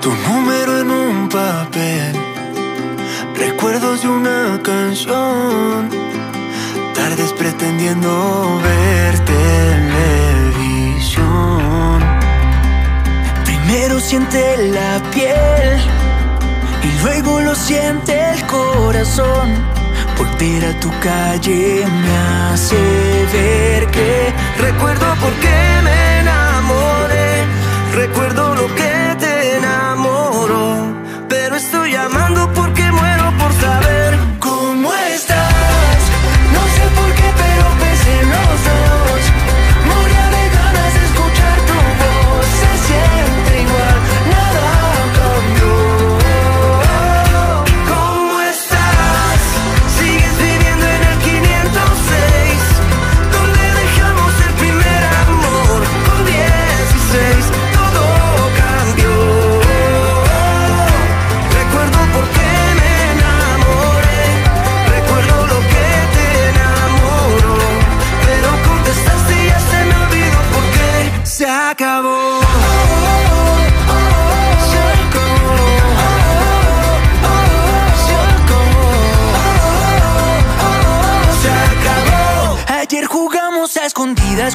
Tu número en un papel, recuerdos de una canción, tardes pretendiendo ver televisión. Primero siente la piel y luego lo siente el corazón. Volver a tu calle me hace ver que recuerdo por qué me enamoré, recuerdo lo que photo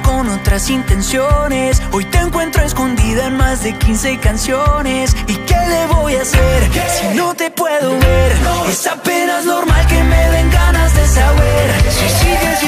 con otras intenciones. Hoy te encuentro escondida en más de 15 canciones. ¿Y qué le voy a hacer si no te puedo ver? Es apenas normal que me den ganas de saber si sigues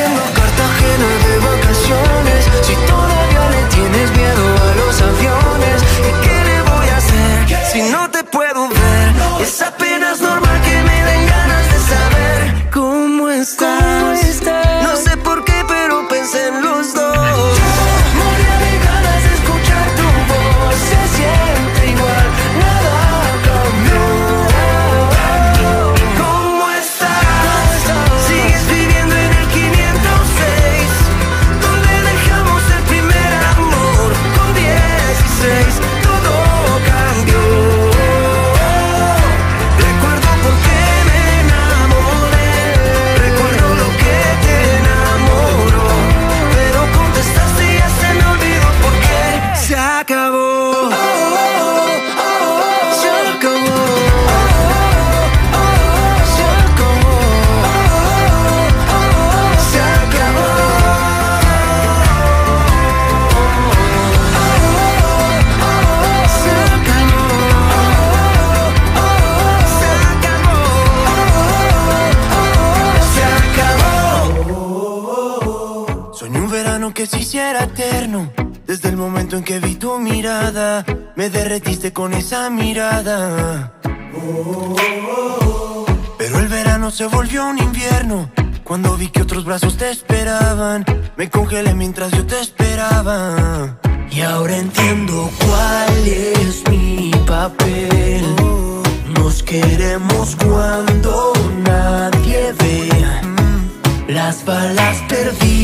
esa mirada. Pero el verano se volvió un invierno. Cuando vi que otros brazos te esperaban, me congelé mientras yo te esperaba. Y ahora entiendo cuál es mi papel. Nos queremos cuando nadie ve las balas perdidas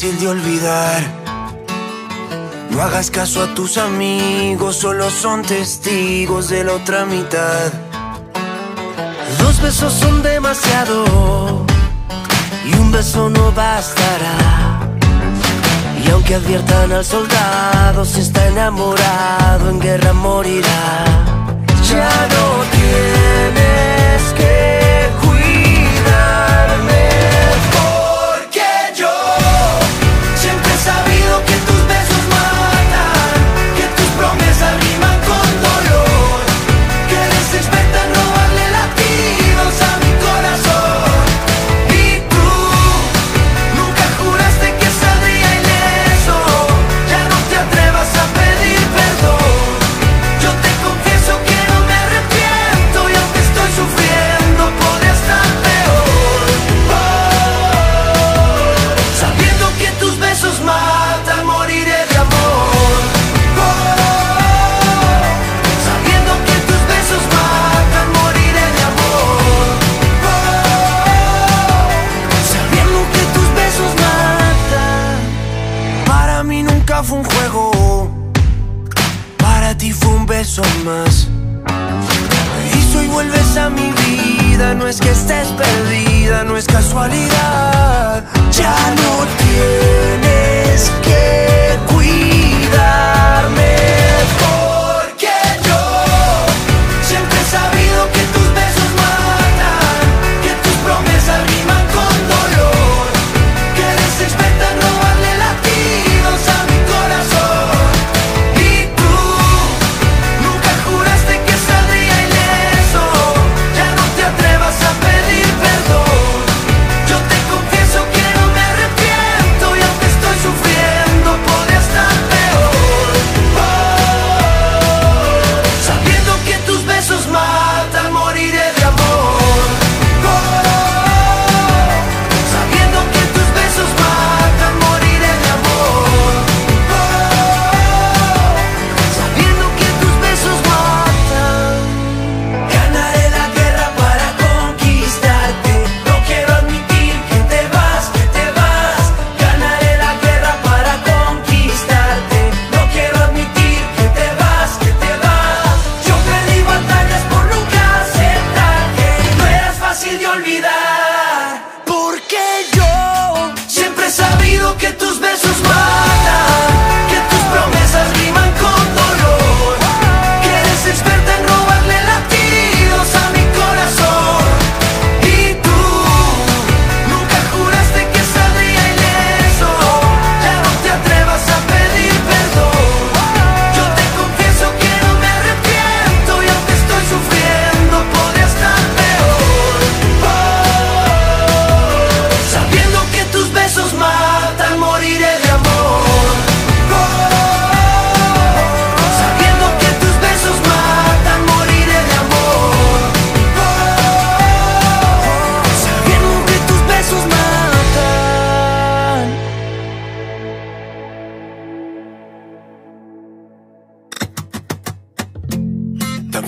fácil de olvidar. No hagas caso a tus amigos, solo son testigos de la otra mitad. Dos besos son demasiado y un beso no bastará. Y aunque adviertan al soldado, si está enamorado en guerra morirá. Ya no tiene No es que estés perdida, no es casualidad. Ya no tienes que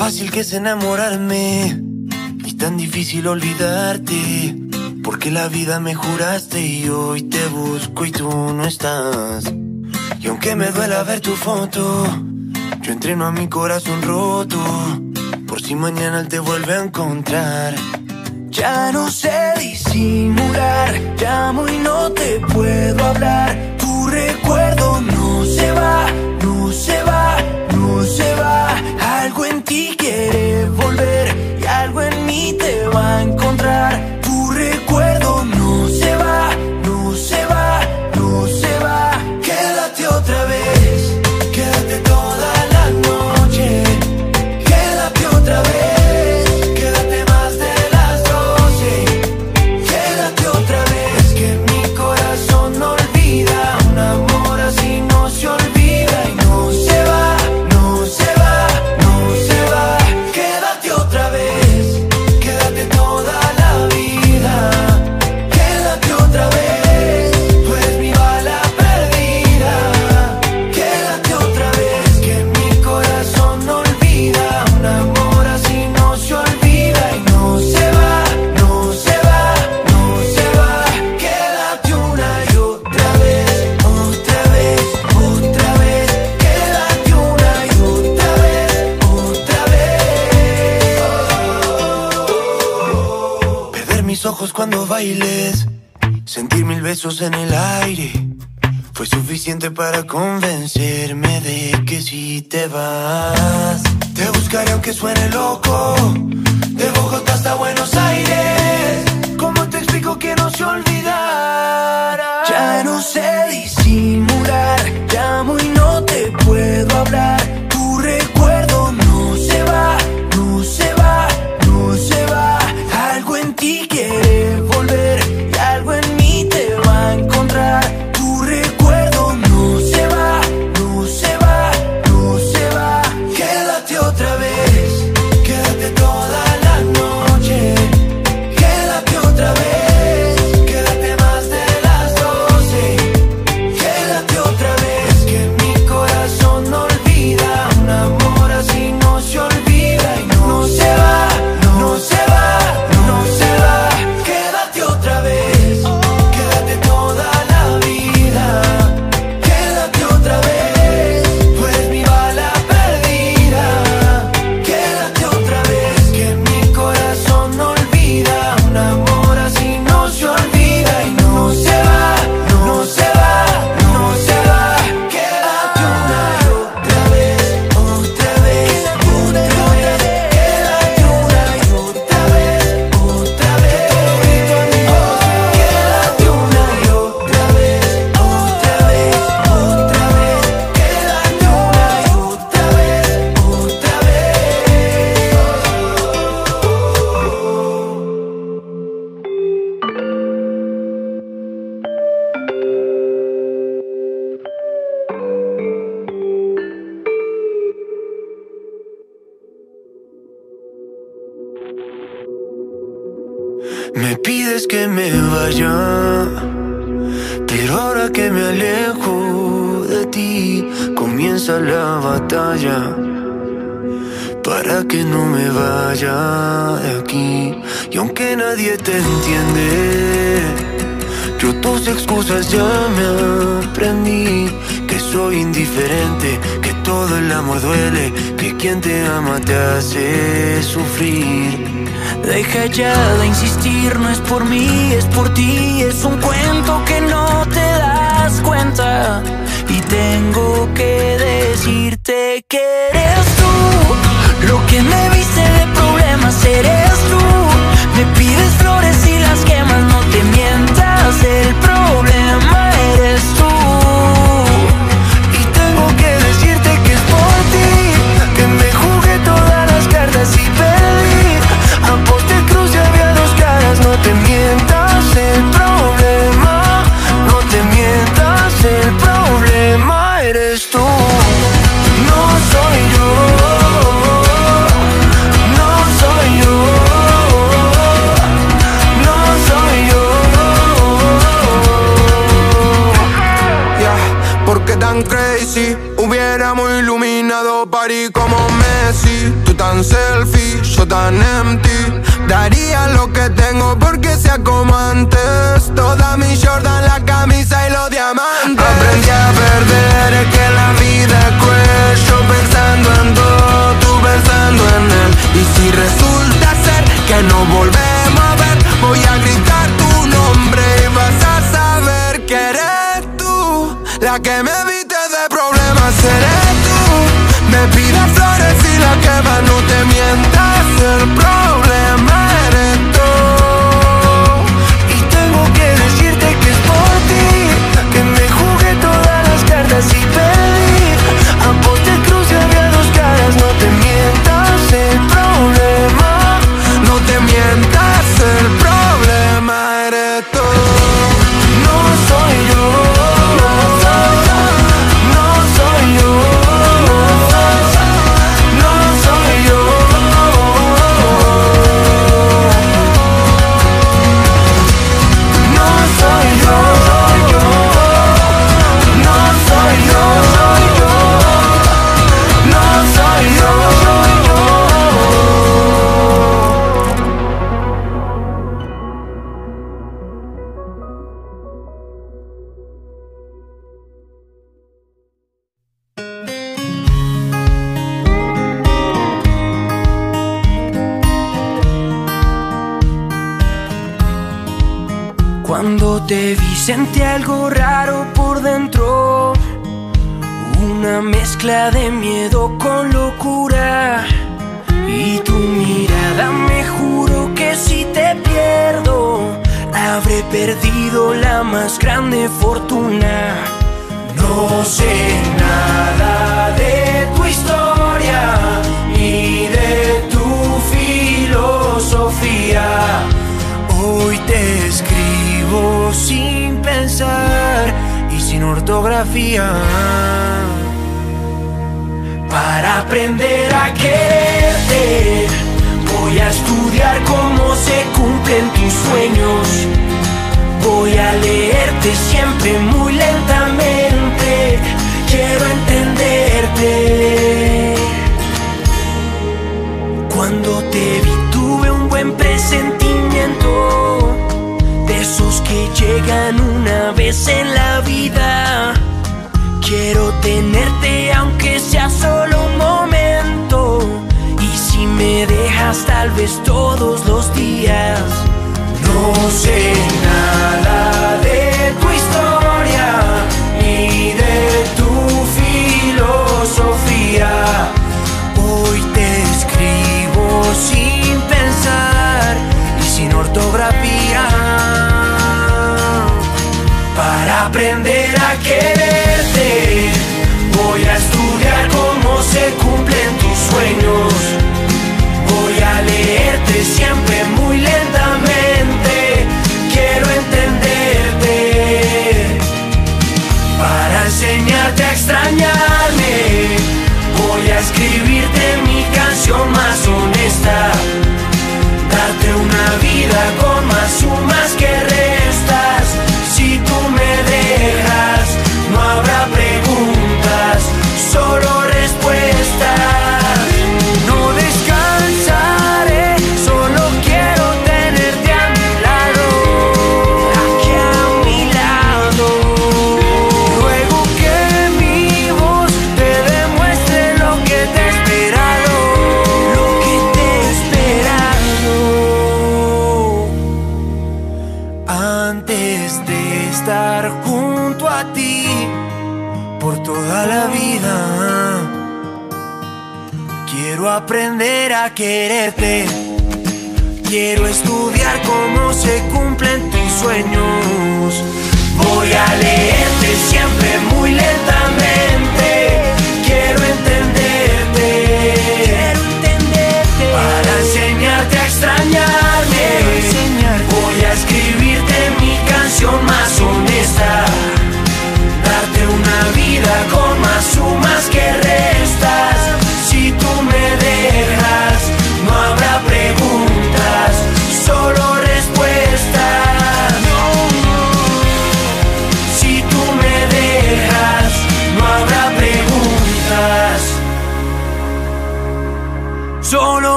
fácil que es enamorarme y tan difícil olvidarte. Porque la vida me juraste y hoy te busco y tú no estás. Y aunque me duela ver tu foto, yo entreno a mi corazón roto. Por si mañana te vuelve a encontrar. Ya no sé disimular, llamo y no te puedo hablar. Tu recuerdo no se va, no se va se va, algo en ti quiere volver y algo en mí te va a encontrar. Cuando bailes. Sentir mil besos en el aire. Fue suficiente para convencerme de que si te vas, te buscaré aunque suene loco. De Bogotá hasta Buenos Aires. ¿Cómo te explico que no se olvidara? Ya no sé disimular. Llamo y no te puedo hablar. Pero ahora que me alejo de ti, comienza la batalla. Para que no me vaya de aquí, y aunque nadie te entiende, yo tus excusas ya me aprendí. Que soy indiferente, que todo el amor duele, que quien te ama te hace sufrir. Deja ya de insistir, no es por mí, es por ti, es un cuento que no te das cuenta. Y tengo que decirte que eres tú, lo que me viste de problemas eres tú. Me pides flores y las quemas, no te mientas, el problema iluminado París como Messi. Tú tan selfie, yo tan empty. Daría lo que tengo porque sea como antes. Toda mi Jordan, la camisa y los diamantes. Aprendí a perder, es que la vida es Yo pensando en todo, tú pensando en él. Y si resulta ser que no volvemos te vi sentí algo raro por dentro. Una mezcla de miedo con locura. Y tu mirada me juro que si te pierdo, habré perdido la más grande fortuna. No sé nada de tu historia sin pensar y sin ortografía. Para aprender a quererte, voy a estudiar cómo se cumplen tus sueños. Voy a leerte siempre muy lentamente. Quiero entenderte. Cuando te vi tuve un buen presentimiento. Que llegan una vez en la vida. Quiero tenerte aunque sea solo un momento. Y si me dejas tal vez todos los días. No sé nada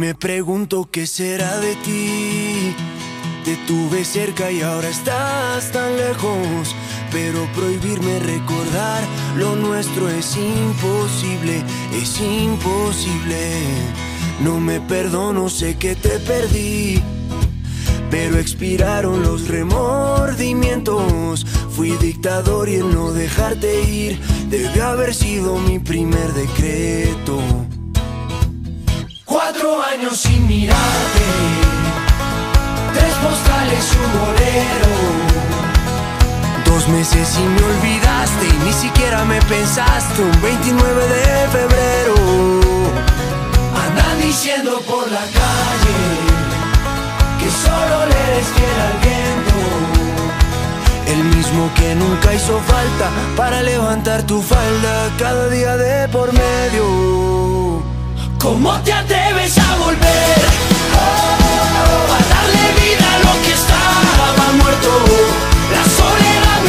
me pregunto qué será de ti. Te tuve cerca y ahora estás tan lejos. Pero prohibirme recordar lo nuestro es imposible, es imposible. No me perdono, sé que te perdí. Pero expiraron los remordimientos. Fui dictador y el no dejarte ir debe haber sido mi primer decreto. Cuatro años sin mirarte, tres postales un bolero. Dos meses y me olvidaste y ni siquiera me pensaste un 29 de febrero. Andan diciendo por la calle que solo le eres fiel al viento. El mismo que nunca hizo falta para levantar tu falda cada día de por medio. ¿Cómo te atreves a volver? Oh, a darle vida a lo que estaba muerto. La soledad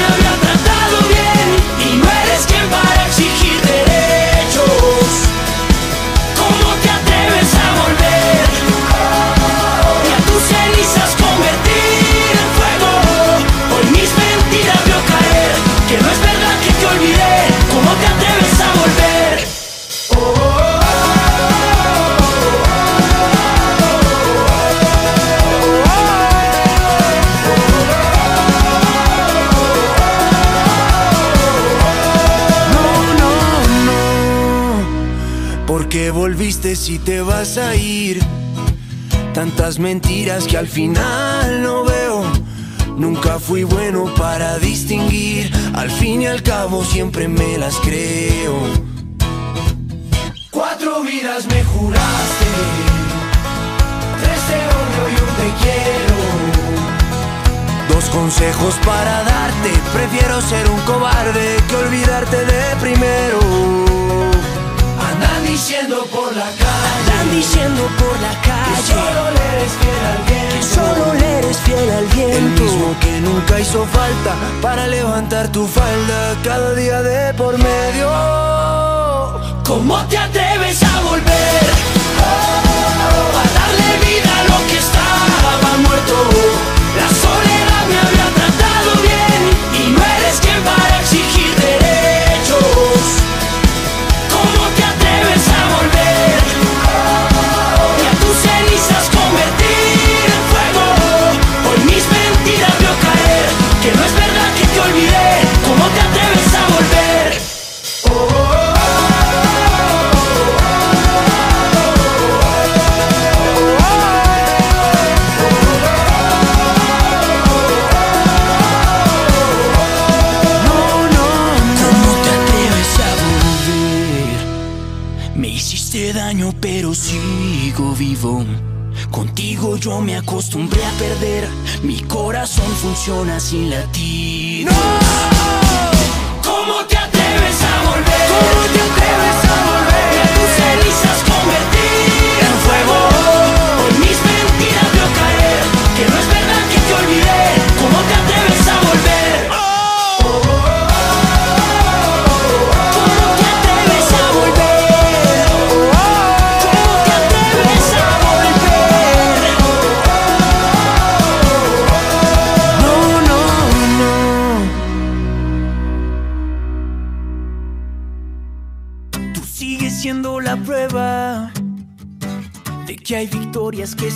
volviste si te vas a ir? Tantas mentiras que al final no veo. Nunca fui bueno para distinguir. Al fin y al cabo siempre me las creo. Cuatro vidas me juraste. Tres te odio y un te quiero. Dos consejos para darte. Prefiero ser un cobarde que olvidarte de primero. Andan diciendo por la calle. Andan diciendo por la calle. Que solo le eres fiel al viento. Que solo le eres fiel al viento. El mismo que nunca hizo falta para levantar tu falda cada día de por medio. ¿Cómo te atreves a volver? A darle vida a lo que estaba muerto. La soledad me había tratado bien y no eres quien para. yo me acostumbré a perder. Mi corazón funciona sin latir. ¡No!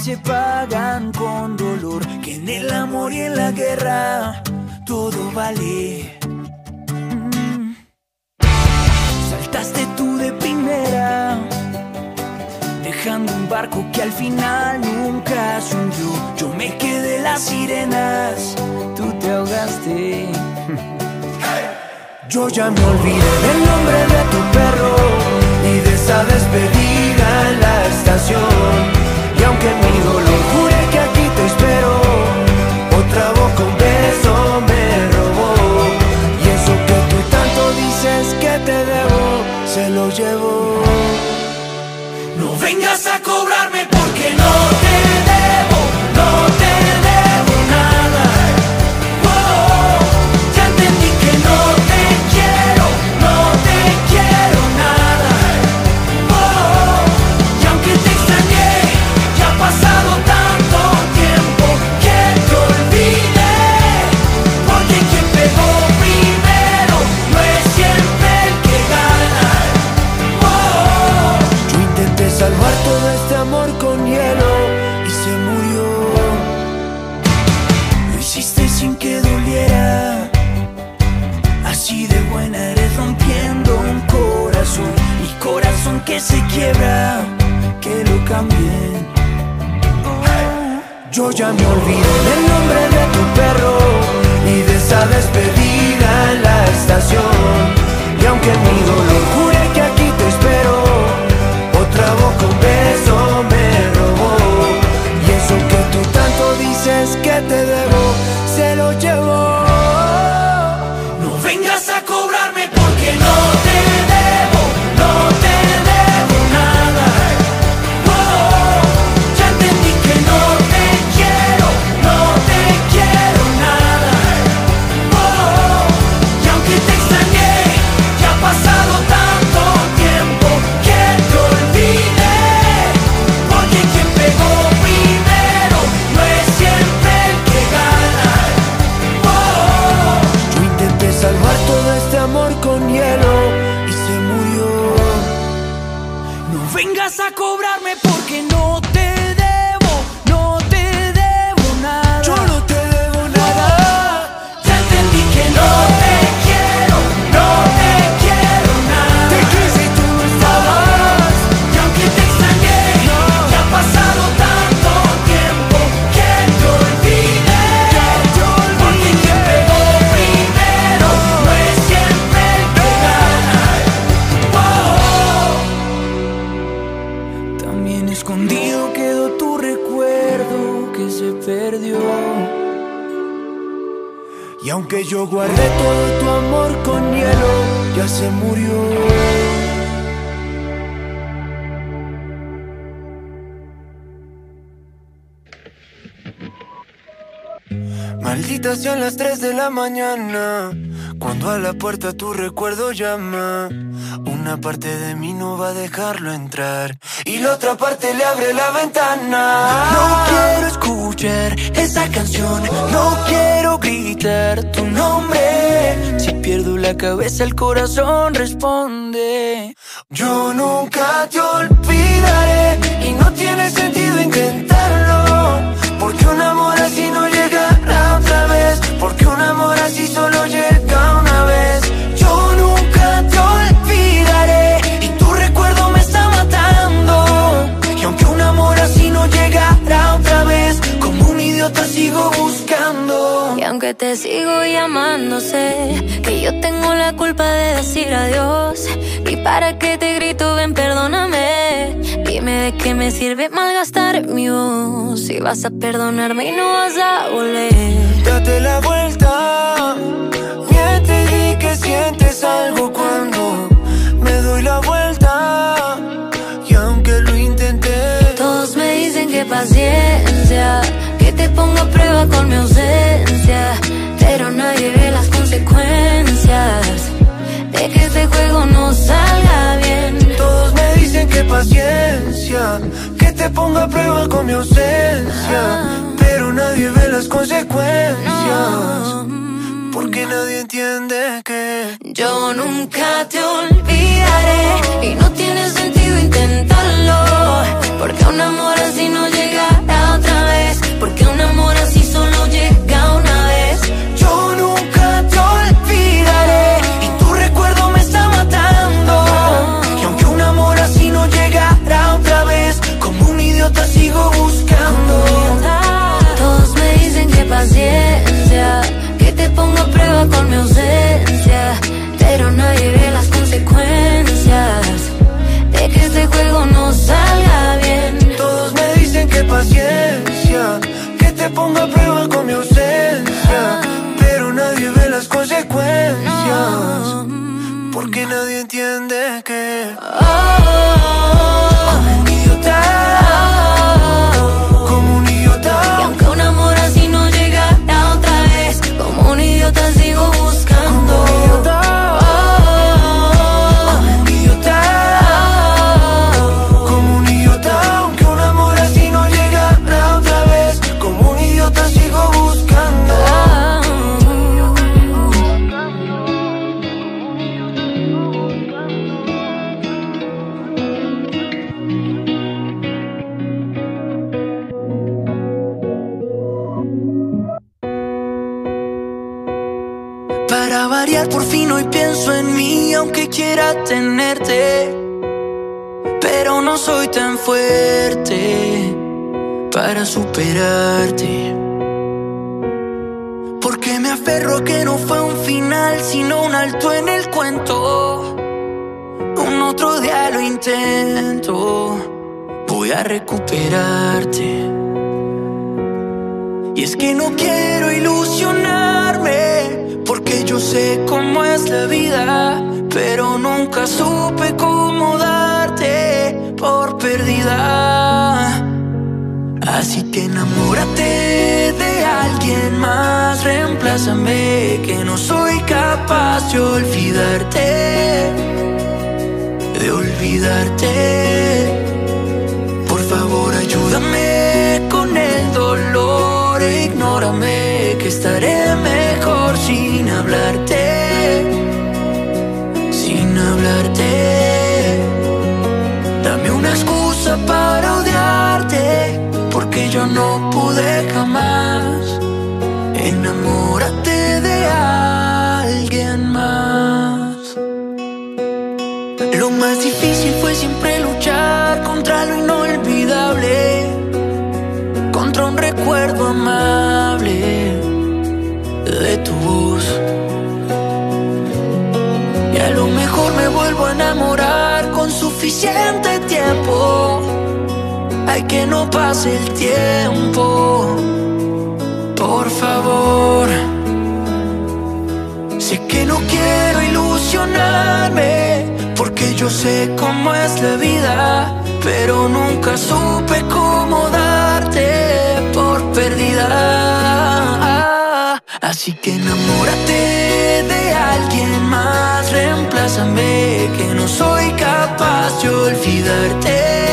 se pagan con dolor, que en el amor y en la guerra todo vale. Mm. Saltaste tú de primera, dejando un barco que al final nunca se. Yo me quedé las sirenas, tú te ahogaste. Yo ya me olvidé de guardé todo tu amor con hielo, ya se murió. Maldita sean las 3 de la mañana, cuando a la puerta tu recuerdo llama. Una parte de mí no va a dejarlo entrar y la otra parte le abre la ventana. No quiero escuchar esa canción, no quiero gritar tu nombre. Si pierdo la cabeza, el corazón responde. Yo nunca te olvidaré y no tiene sentido intentarlo, porque un amor así no llegará otra vez, porque un amor así solo llega una vez. Yo nunca te olvidaré y tu recuerdo me está matando. Y aunque un amor así no llegará otra vez, como un idiota sigo buscando. Y aunque te sigo llamando, sé que yo tengo la culpa de decir adiós. Y para que te grito, ven, perdóname. Dime de qué me sirve malgastar mi voz. Si vas a perdonarme y no vas a volver. Date la vuelta, miente y di que sientes algo cuando me doy la vuelta. Y aunque lo intenté, Todos me dicen que paciencia, que te pongo a prueba con mi ausencia. Pero nadie ve las consecuencias de que este juego no salga que te ponga a prueba con mi ausencia. Pero nadie ve las consecuencias, porque nadie entiende que Yo nunca te olvidaré y no tiene sentido intentarlo. Porque un amor así no llegará otra vez. Porque un amor así solo llega una vez. yo nunca te olvidaré idiota sigo buscando. Todos me dicen que paciencia, que te pongo a prueba con mi ausencia. Pero nadie ve las consecuencias de que este juego no salga bien. Todos me dicen que paciencia, que te ponga a prueba con mi ausencia. Pero nadie ve las consecuencias, porque nadie entiende que como idiota sigo buscando. Para superarte. Porque me aferro que no fue un final, sino un alto en el cuento. Un otro día lo intento, voy a recuperarte. Y es que no quiero ilusionarme, porque yo sé cómo es la vida, pero nunca supe cómo darte por perdida. Así que enamórate de alguien más, reemplázame, que no soy capaz de olvidarte, de olvidarte. Por favor, ayúdame con el dolor, ignórame, que estaré mejor sin hablarte, sin hablarte. Dame una excusa para odiarte, yo no pude jamás. Enamórate de alguien más. Lo más difícil fue siempre luchar contra lo inolvidable, contra un recuerdo amable de tu voz. Y a lo mejor me vuelvo a enamorar con suficiente tiempo Ay, que no pase el tiempo, por favor. Sé que no quiero ilusionarme, porque yo sé cómo es la vida, pero nunca supe cómo darte por perdida. Así que enamórate de alguien más, reemplázame, que no soy capaz de olvidarte.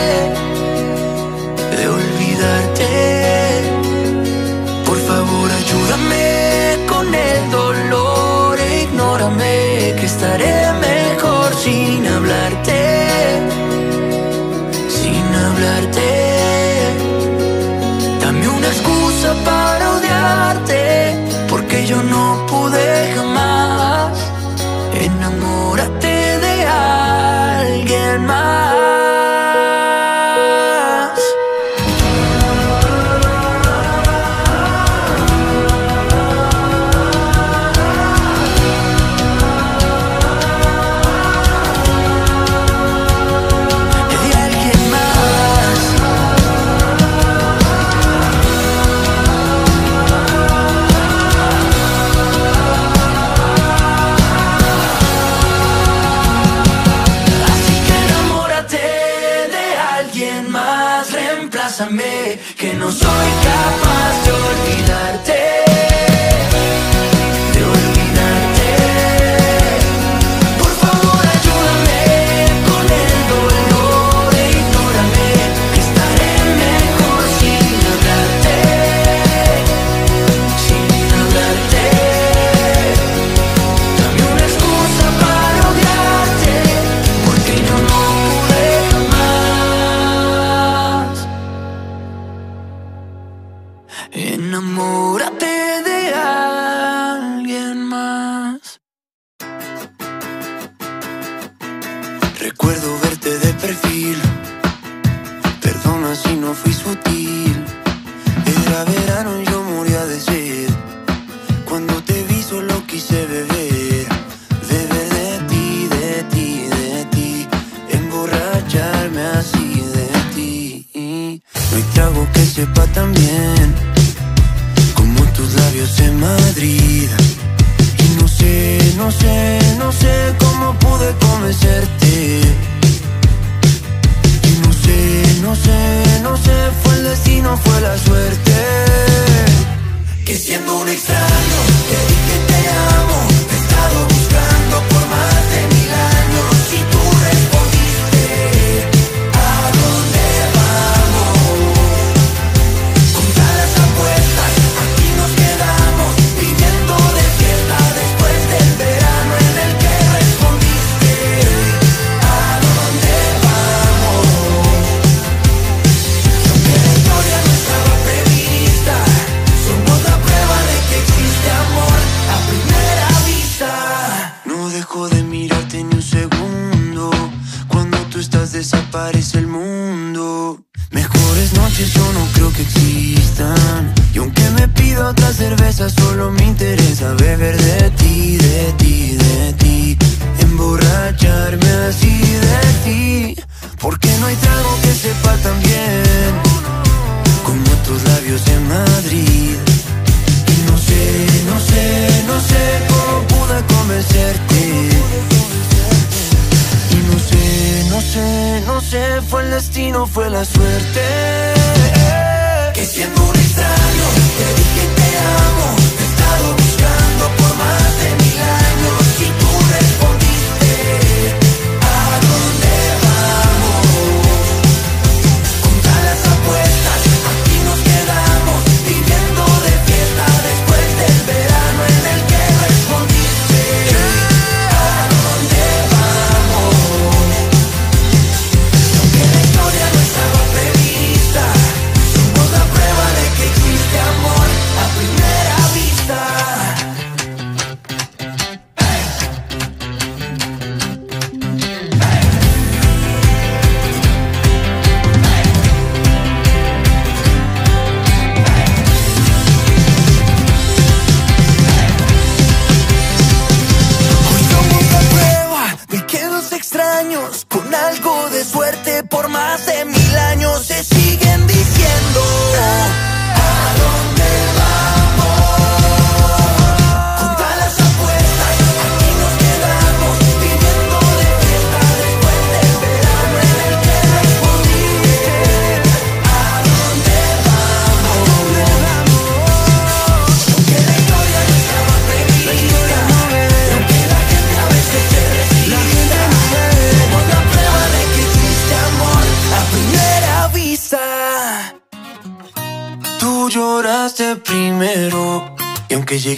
reemplázame, que no soy capaz de olvidarte.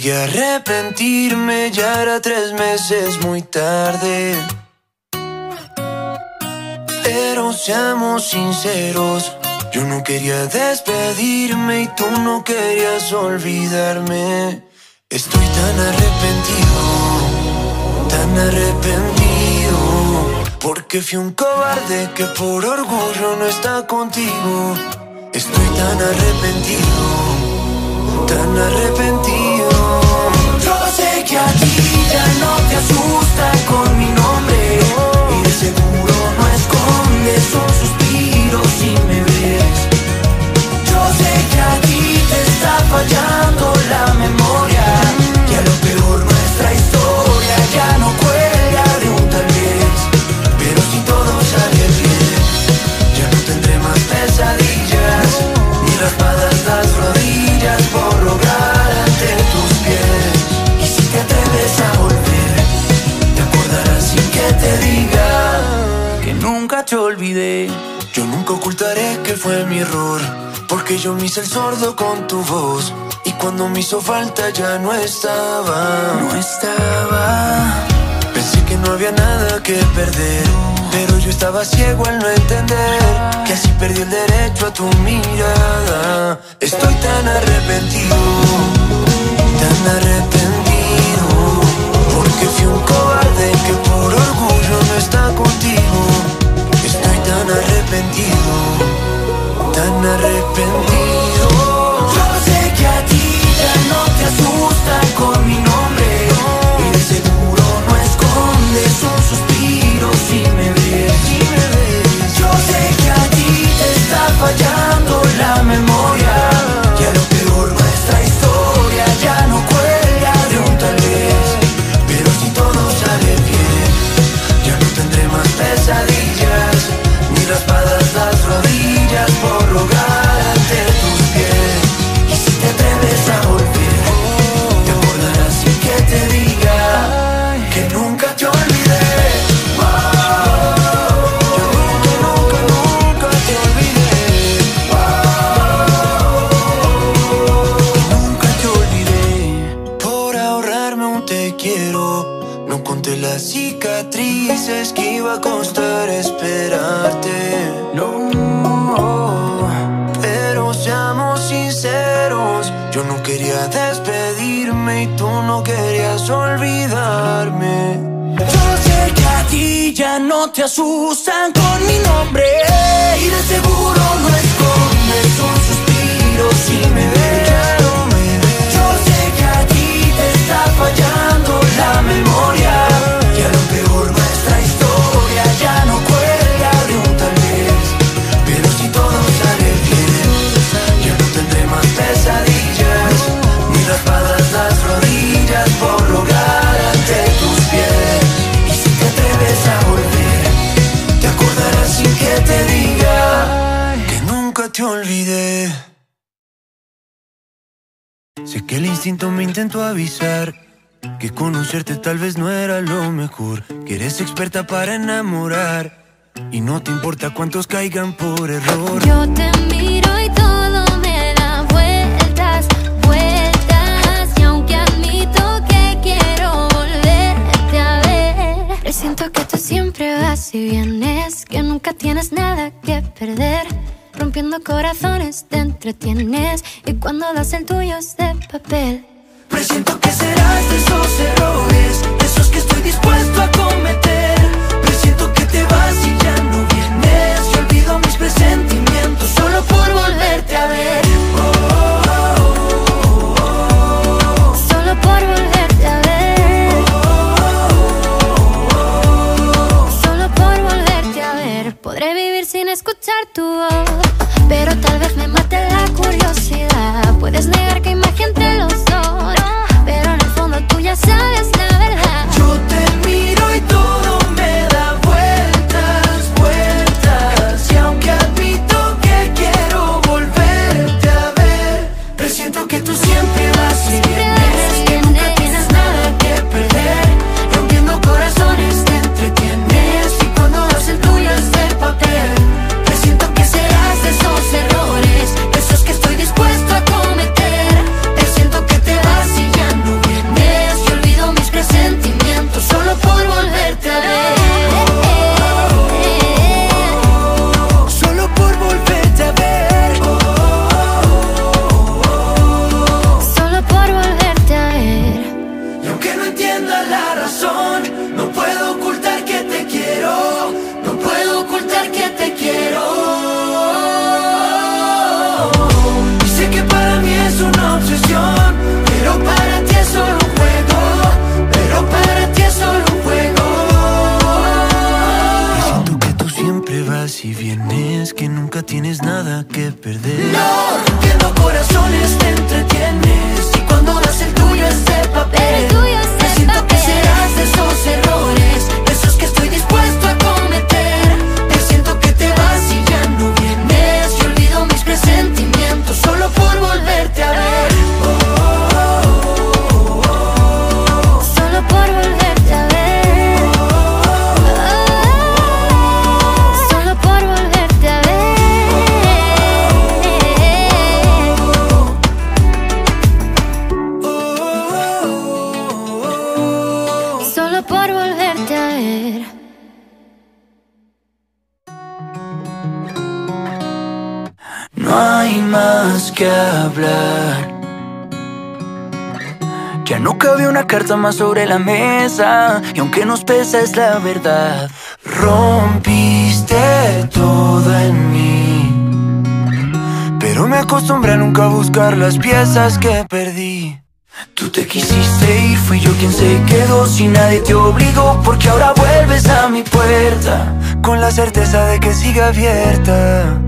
Y arrepentirme, ya era tres meses muy tarde. Pero seamos sinceros, yo no quería despedirme y tú no querías olvidarme. Estoy tan arrepentido, tan arrepentido, porque fui un cobarde que por orgullo no está contigo. Estoy tan arrepentido, tan arrepentido. Yo sé que a ti ya no te asusta con mi nombre y de seguro no escondes un suspiro si me ves. Yo sé que a ti te está fallando la memoria, olvidé. Yo nunca ocultaré que fue mi error, porque yo me hice el sordo con tu voz. Y cuando me hizo falta ya no estaba, no estaba. Pensé que no había nada que perder, pero yo estaba ciego al no entender que así perdí el derecho a tu mirada. Estoy tan arrepentido, tan arrepentido, porque fui un cobarde que por orgullo no está contigo. Tan arrepentido, tan arrepentido. Yo sé que a ti ya no te asusta con mi nombre y de seguro no escondes un suspiro si me ves. Yo sé que a ti te está fallando la memoria cicatrices que iba a costar esperarte. No. Pero seamos sinceros. Yo no quería despedirme y tú no querías olvidarme. Yo sé que a ti ya no te asustan con mi nombre Y de seguro no escondes un suspiro si me ves Sé que el instinto me intentó avisar Que conocerte tal vez no era lo mejor Que eres experta para enamorar Y no te importa cuántos caigan por error Yo te miro y todo me da vueltas, vueltas. Y aunque admito que quiero volverte a ver, presiento que tú siempre vas y vienes, que nunca tienes nada que perder. Rompiendo corazones te entretienes y cuando das el tuyo es de papel. Presiento que serás de esos errores, de esos que estoy dispuesto a cometer. Presiento que te vas y ya no vienes. Y olvido mis presentimientos solo por volverte a ver. Solo por volverte a ver. Solo por volverte a ver. Podré vivir sin escuchar tu voz. Pero hablar. Ya no cabe una carta más sobre la mesa. Y aunque nos pesa es la verdad. Rompiste todo en mí. Pero me acostumbré a nunca buscar las piezas que perdí. Tú te quisiste ir, fui yo quien se quedó. Si nadie te obligó, porque ahora vuelves a mi puerta. Con la certeza de que sigue abierta.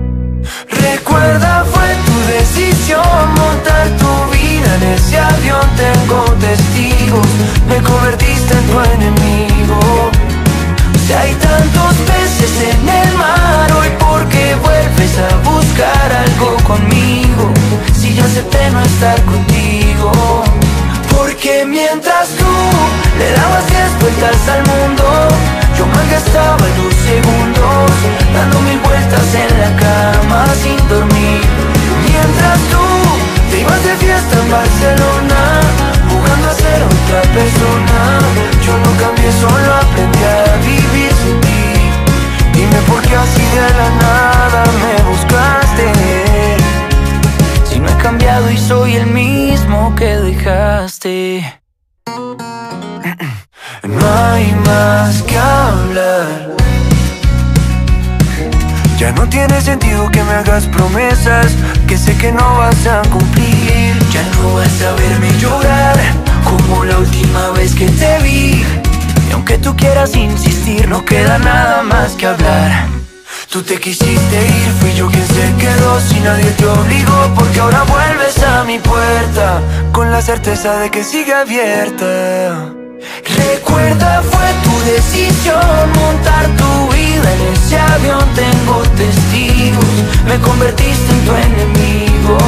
Recuerda, fue tu decisión montar tu vida en ese avión. Tengo testigos, me convertiste en tu enemigo. Si hay tantos peces en el mar, hoy por qué vuelves a buscar algo conmigo. Si ya acepté no estar contigo. Porque mientras tú le dabas diez vueltas al mundo, yo malgastaba los segundos, dando mil vueltas en la cama sin dormir. Mientras tú te ibas de fiesta en Barcelona, jugando a ser otra persona. Yo no cambié, solo aprendí a vivir sin ti. Dime por qué así de la nada me buscaste. Si no he cambiado y soy el mismo que dejaste. No hay más que Ya no tiene sentido que me hagas promesas que sé que no vas a cumplir. Ya no vas a verme llorar como la última vez que te vi. Y aunque tú quieras insistir, no queda nada más que hablar. Tú te quisiste ir, fui yo quien se quedó Si nadie te obligó, porque ahora vuelves a mi puerta Con la certeza de que sigue abierta Recuerda, fue tu decisión montar tu vida ese avión. Tengo testigos, me convertiste en tu enemigo.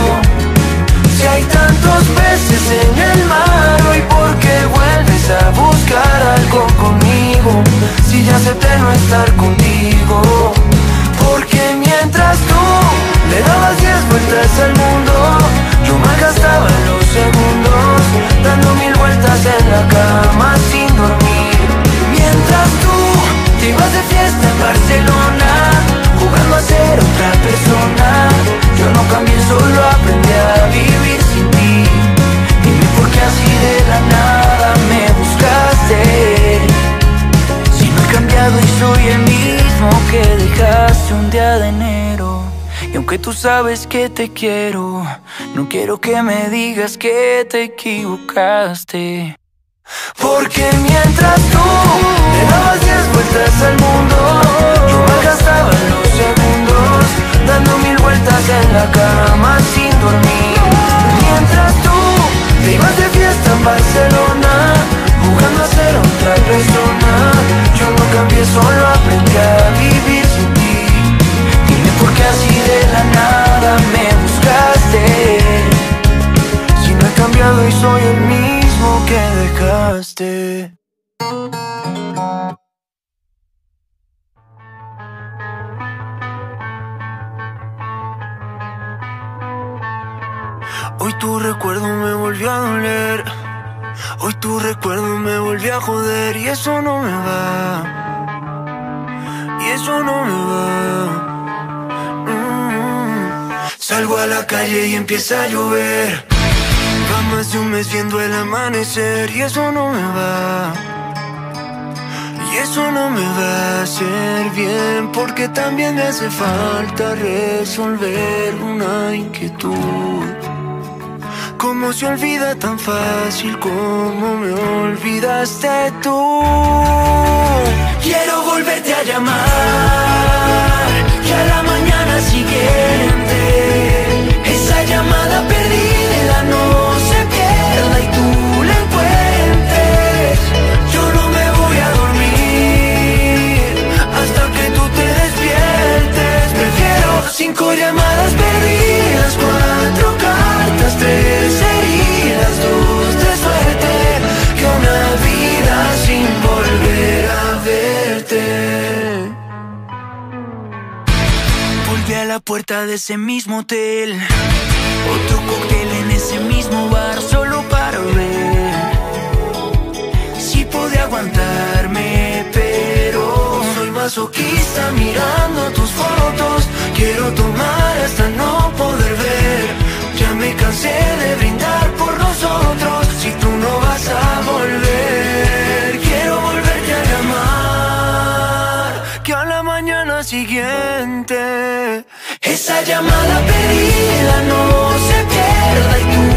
Si hay tantos peces en el mar Hoy por qué vuelves a buscar algo conmigo Si ya acepté no estar contigo Porque mientras tú le dabas diez vueltas al mundo Yo malgastaba los segundos Dando mil vueltas en la cama sin dormir Mientras tú te ibas de fiesta en Barcelona Jugando a ser otra persona Yo no cambié, solo aprendí a vivir sin ti Dime por qué así de la nada me buscaste Si no he cambiado y soy el mismo que dejaste un día de enero. Y aunque tú sabes que te quiero, no quiero que me digas que te equivocaste. Porque mientras tú le dabas diez vueltas al mundo Yo malgastaba los segundos Dando mil vueltas en la cama sin dormir. Mientras tú te ibas de fiesta en Barcelona eso no me va. Y eso no me va. Mm. Salgo a la calle y empieza a llover. Va más de un mes viendo el amanecer y eso no me va. Y eso no me va a hacer bien porque también me hace falta resolver una inquietud. ¿Cómo se olvida tan fácil como me olvidaste tú? Quiero volverte a llamar, ya a la mañana siguiente esa llamada perdida no se pierda y tú la encuentres. Yo no me voy a dormir hasta que tú te despiertes. Prefiero cinco llamadas perdidas, cuatro cartas, tres heridas, dos de suerte que una vida sin volver a verte. Volví a la puerta de ese mismo hotel. Otro cóctel en ese mismo bar solo para ver si pude aguantarme, pero soy masoquista mirando tus fotos. Quiero tomar esa llamada perdida no se pierda y tú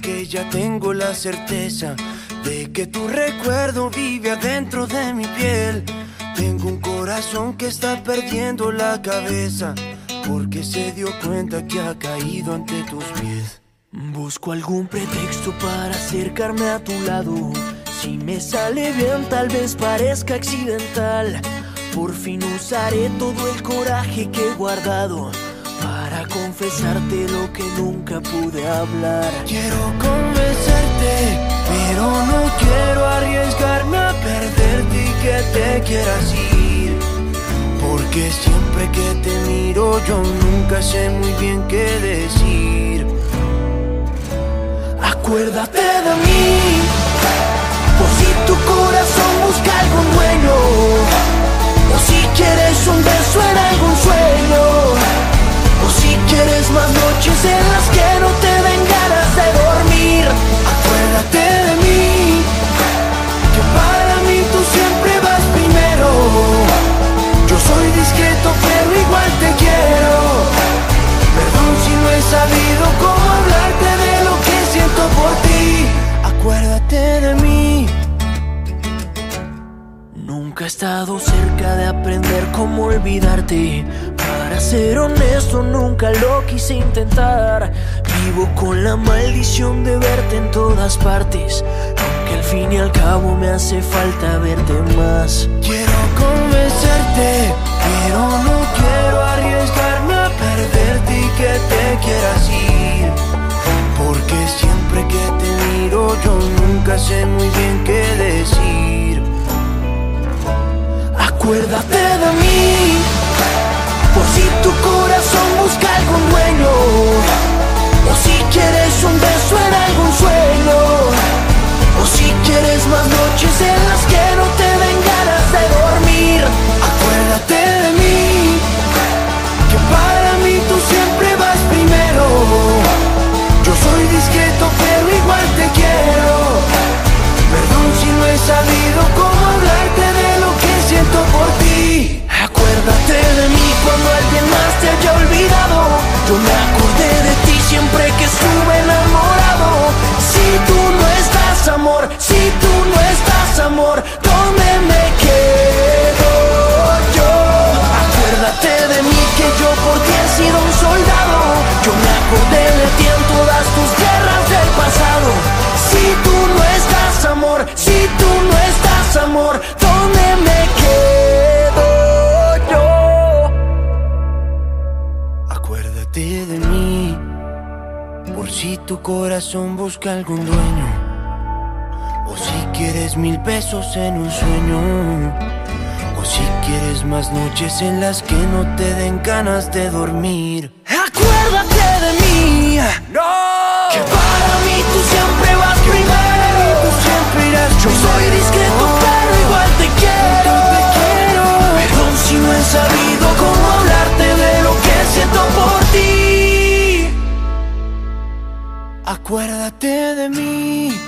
que ya tengo la certeza de que tu recuerdo vive adentro de mi piel. Tengo un corazón que está perdiendo la cabeza porque se dio cuenta que ha caído ante tus pies. Busco algún pretexto para acercarme a tu lado. Si me sale bien, tal vez parezca accidental. Por fin usaré todo el coraje que he guardado confesarte lo que nunca pude hablar. Quiero convencerte, pero no quiero arriesgarme a perderte y que te quieras ir. Porque siempre que te miro yo nunca sé muy bien qué decir. Acuérdate de mí, por si tu corazón busca algún dueño, o si quieres un beso en algún sueño, quieres más noches en las que no te den ganas de dormir. Acuérdate de mí, que para mí tú siempre vas primero. Yo soy discreto pero igual te quiero. Perdón si no he sabido cómo hablarte de lo que siento por ti. Acuérdate de mí. Nunca he estado cerca de aprender cómo olvidarte. Para ser honesto, nunca lo quise intentar. Vivo con la maldición de verte en todas partes. Aunque al fin y al cabo me hace falta verte más. Quiero convencerte, pero no quiero arriesgarme a perderte y que te quieras ir. Porque siempre que te miro yo nunca sé muy bien qué decir. Acuérdate de mí, si tu corazón busca algún dueño, o si quieres un beso en algún sueño, Por si quieres mil pesos en un sueño. O si quieres más noches en las que no te den ganas de dormir. Acuérdate de mí. No. Que para mí tú siempre vas primero. Tú siempre irás Yo soy discreto, pero igual te quiero. Perdón si no he sabido Acuérdate de mí.